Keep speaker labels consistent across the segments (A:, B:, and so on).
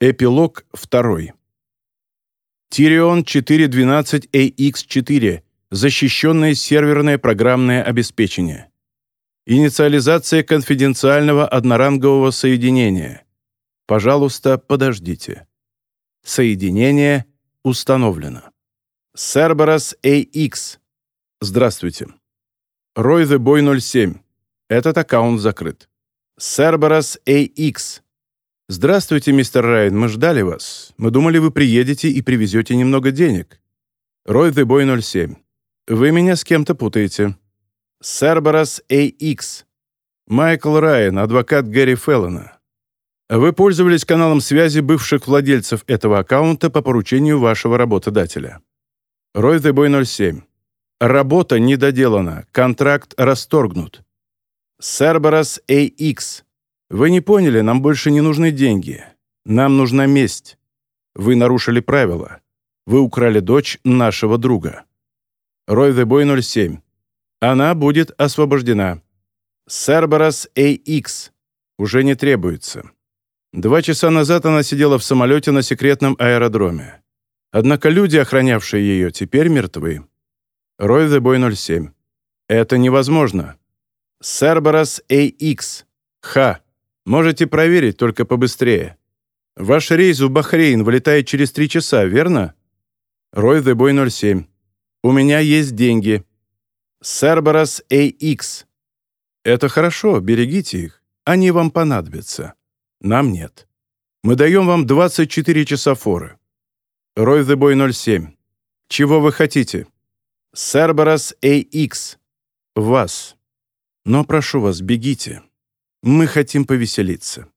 A: Эпилог 2. Тирион 412AX4. Защищенное серверное программное обеспечение. Инициализация конфиденциального однорангового соединения. Пожалуйста, подождите. Соединение установлено. Cerberus AX. Здравствуйте. Roy the Boy 07. Этот аккаунт закрыт. Cerberus AX. «Здравствуйте, мистер Райан, мы ждали вас. Мы думали, вы приедете и привезете немного денег. Рой The Boy 07. Вы меня с кем-то путаете. Серберас AX. Майкл Райан, адвокат Гэри Феллона. Вы пользовались каналом связи бывших владельцев этого аккаунта по поручению вашего работодателя. Рой The Boy 07. Работа не доделана, контракт расторгнут. Серберас AX. Вы не поняли, нам больше не нужны деньги. Нам нужна месть. Вы нарушили правила. Вы украли дочь нашего друга. Рой the Boy 07. Она будет освобождена. Cerberus AX. Уже не требуется. Два часа назад она сидела в самолете на секретном аэродроме. Однако люди, охранявшие ее, теперь мертвы. Рой the Boy 07. Это невозможно. Cerberus AX. Ха. Можете проверить, только побыстрее. Ваш рейс в Бахрейн вылетает через три часа, верно? Рой The Boy 07. У меня есть деньги. Cerberus AX. Это хорошо, берегите их. Они вам понадобятся. Нам нет. Мы даем вам 24 часа форы. Рой The Boy 07. Чего вы хотите? Cerberus AX. Вас. Но прошу вас, бегите. Мы хотим повеселиться.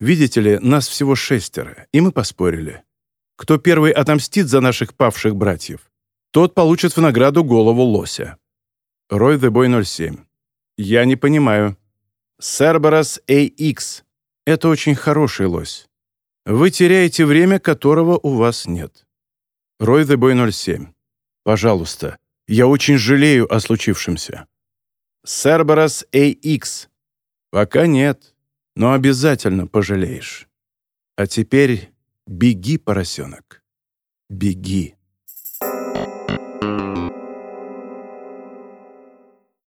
A: Видите ли, нас всего шестеро, и мы поспорили. Кто первый отомстит за наших павших братьев, тот получит в награду голову лося. Рой the Boy 07. Я не понимаю. Cerberus AX. Это очень хороший лось. Вы теряете время, которого у вас нет. Рой the Boy 07. Пожалуйста, я очень жалею о случившемся. Cerberus AX. Пока нет, но обязательно пожалеешь. А теперь беги, поросенок, беги.